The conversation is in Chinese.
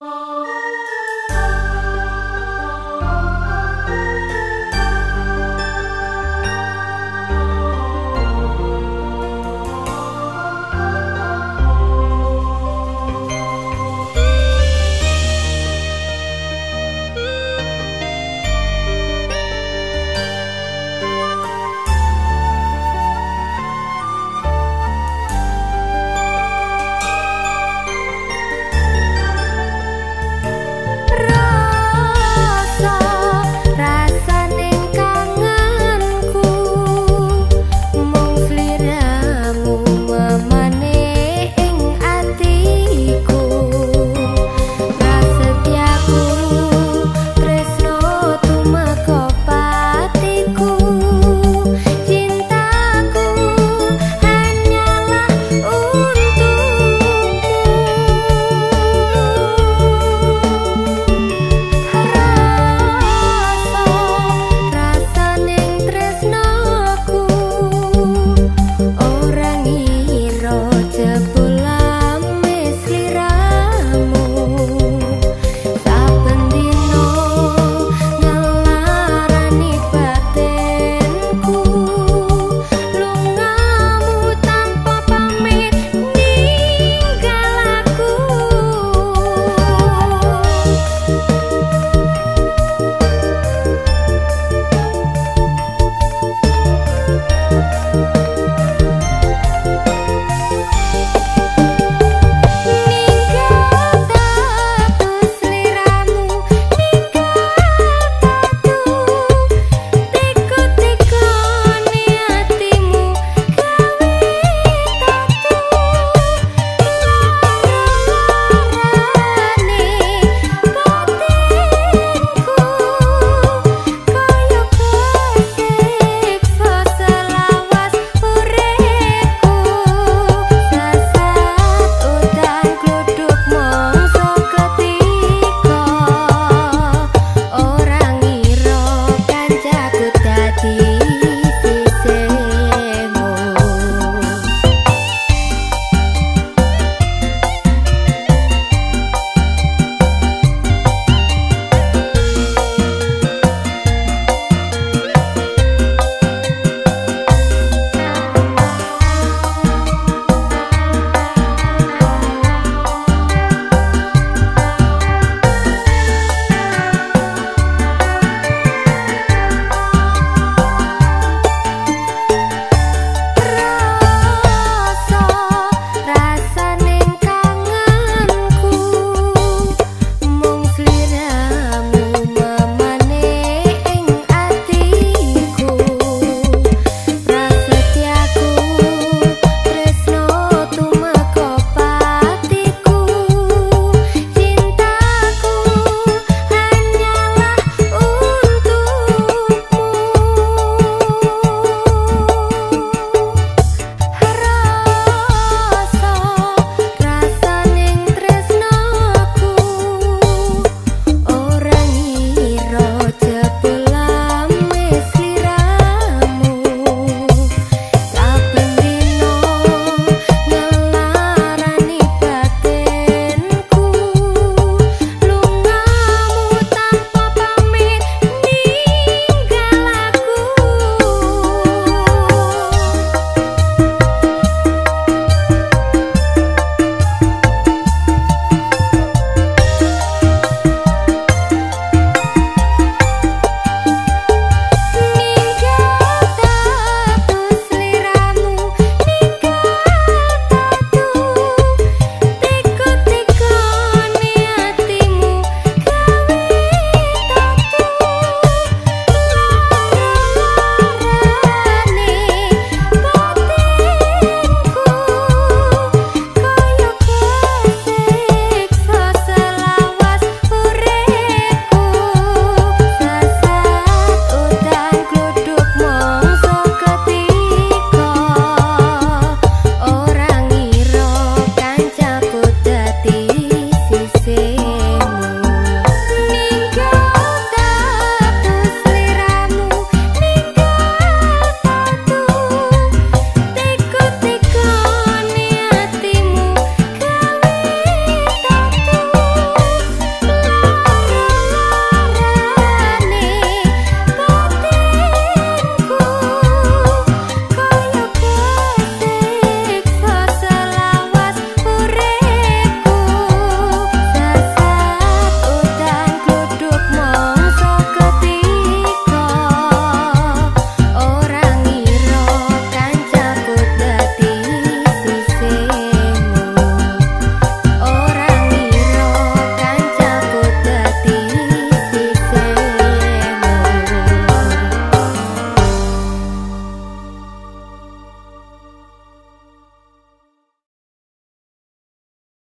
哦